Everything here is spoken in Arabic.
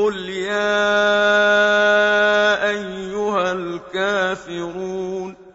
قُلْ يَا أَيُّهَا الْكَافِرُونَ